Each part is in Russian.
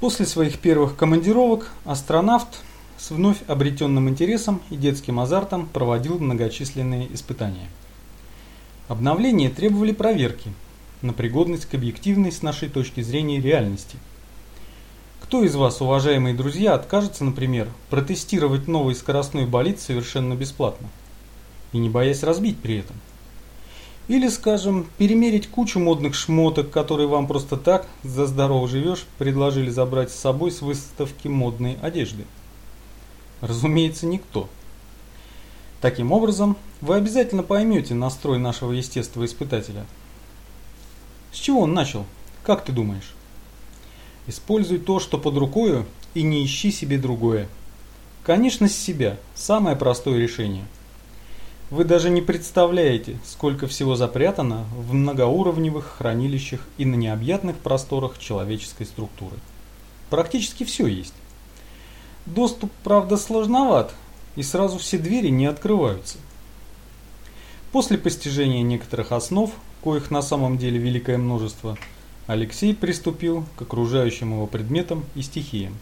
После своих первых командировок астронавт с вновь обретенным интересом и детским азартом проводил многочисленные испытания. Обновления требовали проверки на пригодность к объективной с нашей точки зрения реальности. Кто из вас, уважаемые друзья, откажется, например, протестировать новый скоростной болид совершенно бесплатно и не боясь разбить при этом? Или, скажем, перемерить кучу модных шмоток, которые вам просто так, за здорово живешь, предложили забрать с собой с выставки модной одежды? Разумеется, никто. Таким образом, вы обязательно поймете настрой нашего естествоиспытателя. С чего он начал? Как ты думаешь? Используй то, что под рукою, и не ищи себе другое. Конечно, с себя. Самое простое решение – вы даже не представляете, сколько всего запрятано в многоуровневых хранилищах и на необъятных просторах человеческой структуры. Практически все есть. Доступ, правда, сложноват, и сразу все двери не открываются. После постижения некоторых основ, коих на самом деле великое множество, Алексей приступил к окружающим его предметам и стихиям.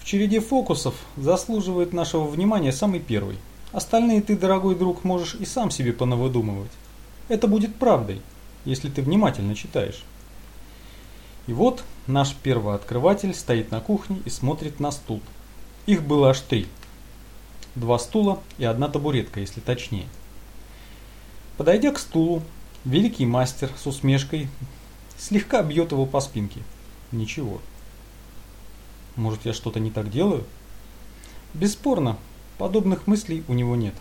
В череде фокусов заслуживает нашего внимания самый первый – Остальные ты, дорогой друг, можешь и сам себе понавыдумывать. Это будет правдой, если ты внимательно читаешь. И вот наш первооткрыватель стоит на кухне и смотрит на стул. Их было аж три. Два стула и одна табуретка, если точнее. Подойдя к стулу, великий мастер с усмешкой слегка бьет его по спинке. Ничего. Может я что-то не так делаю? Бесспорно, Подобных мыслей у него нет.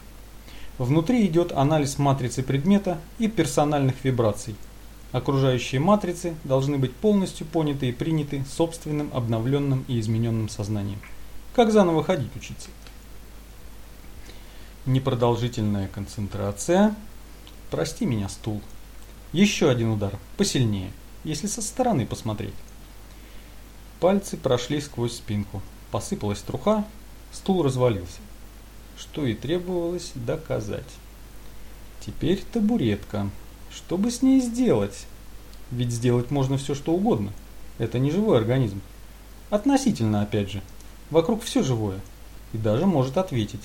Внутри идет анализ матрицы предмета и персональных вибраций. Окружающие матрицы должны быть полностью поняты и приняты собственным обновленным и измененным сознанием. Как заново ходить учиться? Непродолжительная концентрация. Прости меня, стул. Еще один удар, посильнее, если со стороны посмотреть. Пальцы прошли сквозь спинку. Посыпалась труха, стул развалился что и требовалось доказать. Теперь табуретка. Что бы с ней сделать? Ведь сделать можно все что угодно. Это не живой организм. Относительно, опять же. Вокруг все живое. И даже может ответить.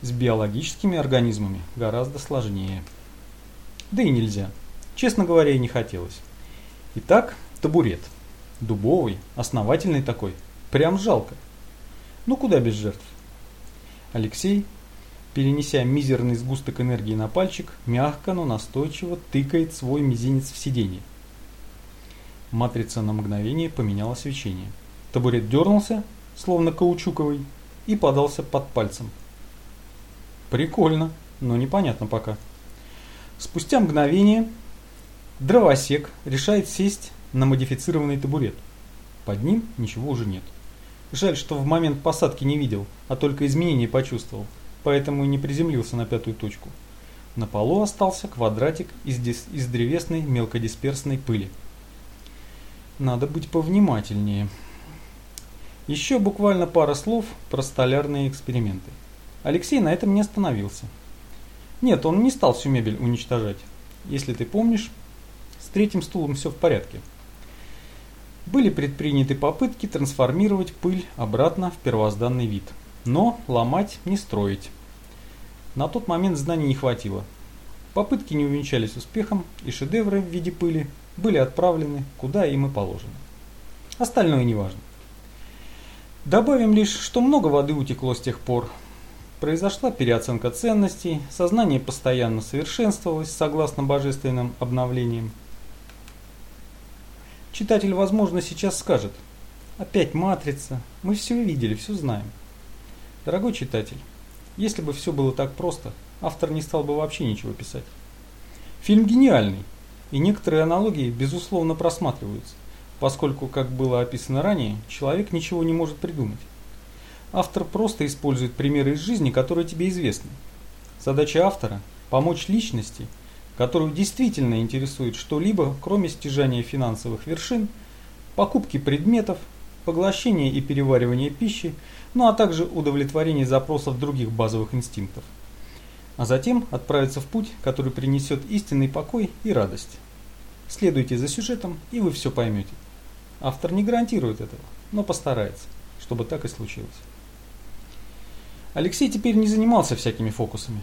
С биологическими организмами гораздо сложнее. Да и нельзя. Честно говоря, и не хотелось. Итак, табурет. Дубовый, основательный такой. Прям жалко. Ну куда без жертв? Алексей, перенеся мизерный сгусток энергии на пальчик, мягко, но настойчиво тыкает свой мизинец в сиденье. Матрица на мгновение поменяла свечение. Табурет дернулся, словно каучуковый, и подался под пальцем. Прикольно, но непонятно пока. Спустя мгновение дровосек решает сесть на модифицированный табурет. Под ним ничего уже нет. Жаль, что в момент посадки не видел, а только изменения почувствовал, поэтому и не приземлился на пятую точку. На полу остался квадратик из, из древесной мелкодисперсной пыли. Надо быть повнимательнее. Еще буквально пара слов про столярные эксперименты. Алексей на этом не остановился. Нет, он не стал всю мебель уничтожать. Если ты помнишь, с третьим стулом все в порядке были предприняты попытки трансформировать пыль обратно в первозданный вид. Но ломать не строить. На тот момент знаний не хватило. Попытки не увенчались успехом, и шедевры в виде пыли были отправлены куда им и положено. Остальное не важно. Добавим лишь, что много воды утекло с тех пор. Произошла переоценка ценностей, сознание постоянно совершенствовалось согласно божественным обновлениям. Читатель, возможно, сейчас скажет, опять матрица, мы все видели, все знаем. Дорогой читатель, если бы все было так просто, автор не стал бы вообще ничего писать. Фильм гениальный, и некоторые аналогии безусловно просматриваются, поскольку, как было описано ранее, человек ничего не может придумать. Автор просто использует примеры из жизни, которые тебе известны. Задача автора – помочь личности – которую действительно интересует что-либо, кроме стяжания финансовых вершин, покупки предметов, поглощения и переваривания пищи, ну а также удовлетворения запросов других базовых инстинктов. А затем отправиться в путь, который принесет истинный покой и радость. Следуйте за сюжетом, и вы все поймете. Автор не гарантирует этого, но постарается, чтобы так и случилось. Алексей теперь не занимался всякими фокусами.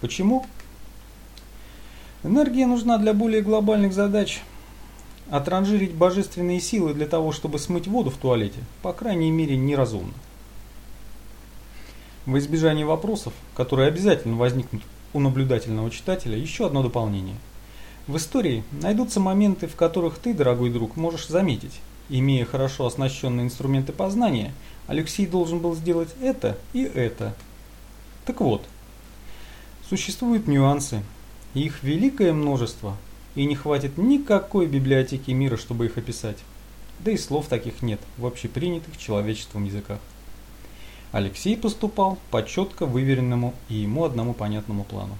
Почему? Энергия нужна для более глобальных задач. Отранжирить божественные силы для того, чтобы смыть воду в туалете, по крайней мере, неразумно. В избежание вопросов, которые обязательно возникнут у наблюдательного читателя, еще одно дополнение. В истории найдутся моменты, в которых ты, дорогой друг, можешь заметить, имея хорошо оснащенные инструменты познания, Алексей должен был сделать это и это. Так вот, существуют нюансы, их великое множество, и не хватит никакой библиотеки мира, чтобы их описать. Да и слов таких нет в общепринятых человечеством языках. Алексей поступал по четко выверенному и ему одному понятному плану.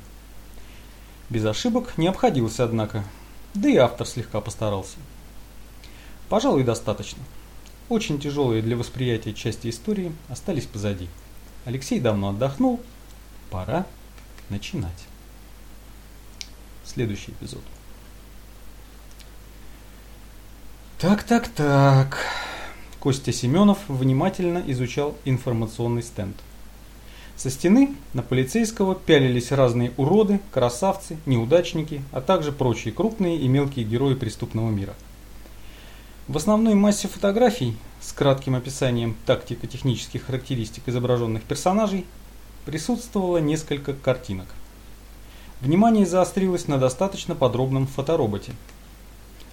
Без ошибок не обходился, однако, да и автор слегка постарался. Пожалуй, достаточно. Очень тяжелые для восприятия части истории остались позади. Алексей давно отдохнул, пора начинать. Следующий эпизод. Так, так, так. Костя Семенов внимательно изучал информационный стенд. Со стены на полицейского пялились разные уроды, красавцы, неудачники, а также прочие крупные и мелкие герои преступного мира – в основной массе фотографий с кратким описанием тактико-технических характеристик изображенных персонажей присутствовало несколько картинок. Внимание заострилось на достаточно подробном фотороботе.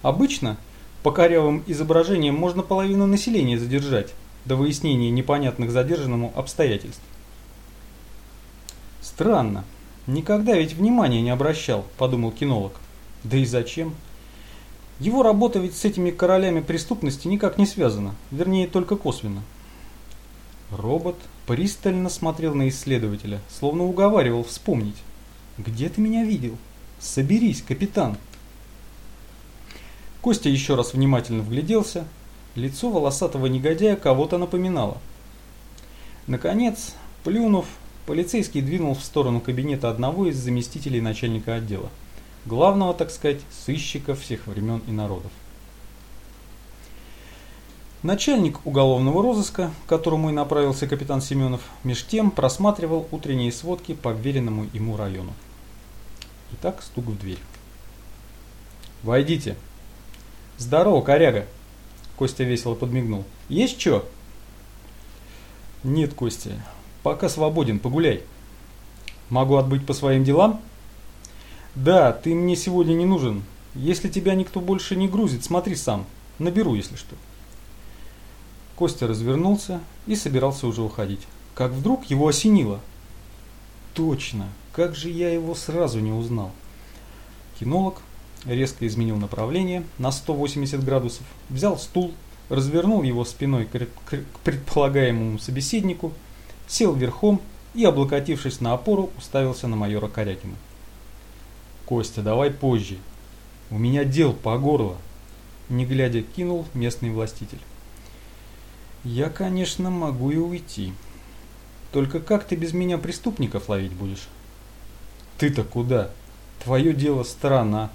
Обычно по корявым изображениям можно половину населения задержать до выяснения непонятных задержанному обстоятельств. Странно, никогда ведь внимания не обращал, подумал кинолог. Да и зачем? Его работа ведь с этими королями преступности никак не связана, вернее только косвенно. Робот пристально смотрел на исследователя, словно уговаривал вспомнить. «Где ты меня видел? Соберись, капитан!» Костя еще раз внимательно вгляделся. Лицо волосатого негодяя кого-то напоминало. Наконец, плюнув, полицейский двинул в сторону кабинета одного из заместителей начальника отдела главного, так сказать, сыщика всех времен и народов. Начальник уголовного розыска, к которому и направился капитан Семенов, меж тем просматривал утренние сводки по вверенному ему району. Итак, стук в дверь. «Войдите!» «Здорово, коряга!» Костя весело подмигнул. «Есть что?» «Нет, Костя, пока свободен, погуляй». «Могу отбыть по своим делам?» Да, ты мне сегодня не нужен. Если тебя никто больше не грузит, смотри сам. Наберу, если что. Костя развернулся и собирался уже уходить. Как вдруг его осенило. Точно, как же я его сразу не узнал. Кинолог резко изменил направление на 180 градусов, взял стул, развернул его спиной к предполагаемому собеседнику, сел верхом и, облокотившись на опору, уставился на майора Корякина. Костя, давай позже. У меня дел по горло. Не глядя кинул местный властитель. Я, конечно, могу и уйти. Только как ты без меня преступников ловить будешь? Ты-то куда? Твое дело страна.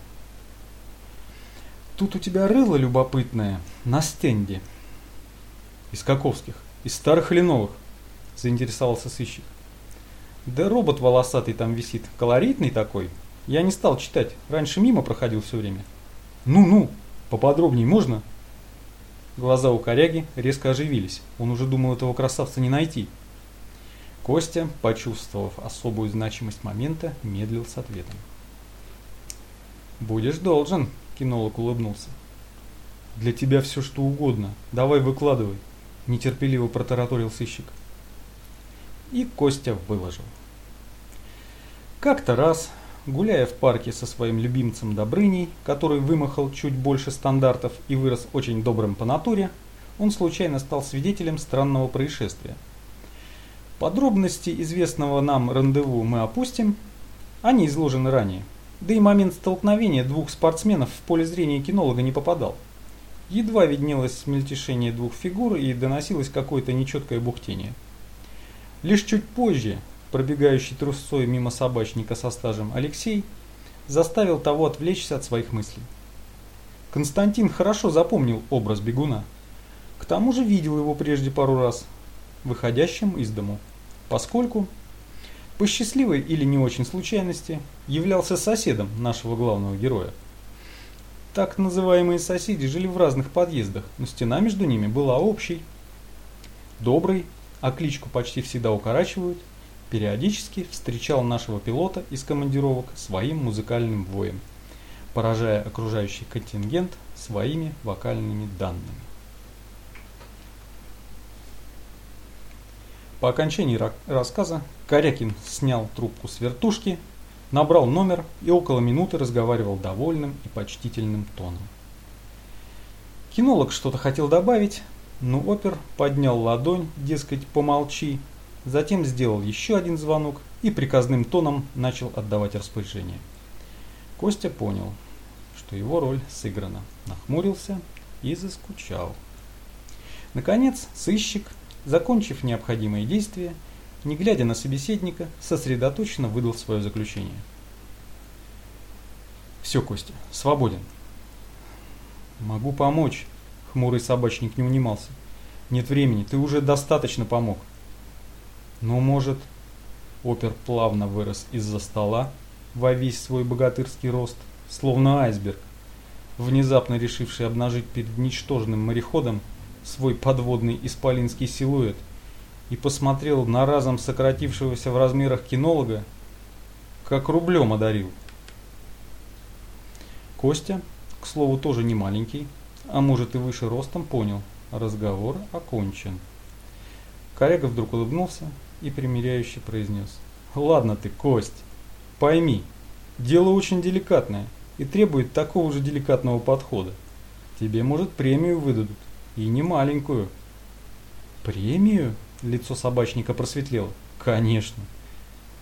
Тут у тебя рыло любопытное на стенде. Из каковских? Из старых или новых? Заинтересовался сыщик. Да робот волосатый там висит, колоритный такой, я не стал читать, раньше мимо проходил все время. Ну-ну, поподробнее можно? Глаза у коряги резко оживились, он уже думал этого красавца не найти. Костя, почувствовав особую значимость момента, медлил с ответом. «Будешь должен», – кинолог улыбнулся. «Для тебя все что угодно, давай выкладывай», – нетерпеливо протараторил сыщик. И Костя выложил. Как-то раз Гуляя в парке со своим любимцем Добрыней, который вымахал чуть больше стандартов и вырос очень добрым по натуре, он случайно стал свидетелем странного происшествия. Подробности известного нам рандеву мы опустим, они изложены ранее. Да и момент столкновения двух спортсменов в поле зрения кинолога не попадал. Едва виднелось мельтешение двух фигур и доносилось какое-то нечеткое бухтение. Лишь чуть позже, пробегающий трусцой мимо собачника со стажем Алексей, заставил того отвлечься от своих мыслей. Константин хорошо запомнил образ бегуна. К тому же видел его прежде пару раз, выходящим из дому, поскольку, по счастливой или не очень случайности, являлся соседом нашего главного героя. Так называемые соседи жили в разных подъездах, но стена между ними была общей. Добрый, а кличку почти всегда укорачивают, периодически встречал нашего пилота из командировок своим музыкальным воем, поражая окружающий контингент своими вокальными данными. По окончании рассказа Корякин снял трубку с вертушки, набрал номер и около минуты разговаривал довольным и почтительным тоном. Кинолог что-то хотел добавить, но опер поднял ладонь, дескать, помолчи, затем сделал еще один звонок и приказным тоном начал отдавать распоряжение. Костя понял, что его роль сыграна, нахмурился и заскучал. Наконец, сыщик, закончив необходимые действия, не глядя на собеседника, сосредоточенно выдал свое заключение. «Все, Костя, свободен». «Могу помочь», — хмурый собачник не унимался. «Нет времени, ты уже достаточно помог». «Ну, может...» Опер плавно вырос из-за стола во весь свой богатырский рост, словно айсберг, внезапно решивший обнажить перед ничтожным мореходом свой подводный исполинский силуэт — и посмотрел на разом сократившегося в размерах кинолога, как рублем одарил. Костя, к слову, тоже не маленький, а может и выше ростом, понял, разговор окончен. Коряга вдруг улыбнулся и примиряюще произнес. «Ладно ты, Кость, пойми, дело очень деликатное и требует такого же деликатного подхода. Тебе, может, премию выдадут, и не маленькую». «Премию?» Лицо собачника просветлело. Конечно.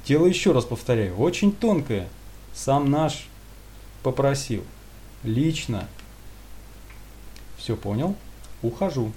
Тело еще раз повторяю, очень тонкое. Сам наш попросил. Лично. Все понял? Ухожу.